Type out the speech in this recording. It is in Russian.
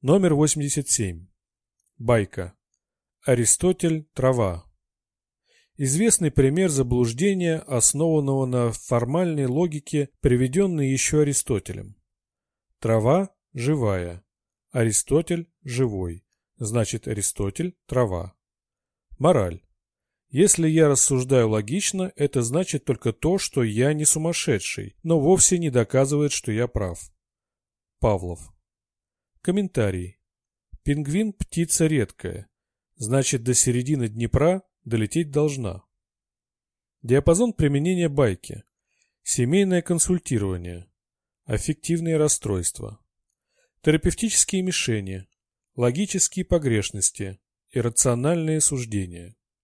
Номер 87. Байка. Аристотель – трава. Известный пример заблуждения, основанного на формальной логике, приведенный еще Аристотелем. Трава – живая. Аристотель – живой. Значит, Аристотель – трава. Мораль. Если я рассуждаю логично, это значит только то, что я не сумасшедший, но вовсе не доказывает, что я прав. Павлов. Комментарий. Пингвин – птица редкая. Значит, до середины Днепра долететь должна. Диапазон применения байки. Семейное консультирование. Аффективные расстройства. Терапевтические мишени. Логические погрешности. Иррациональные суждения.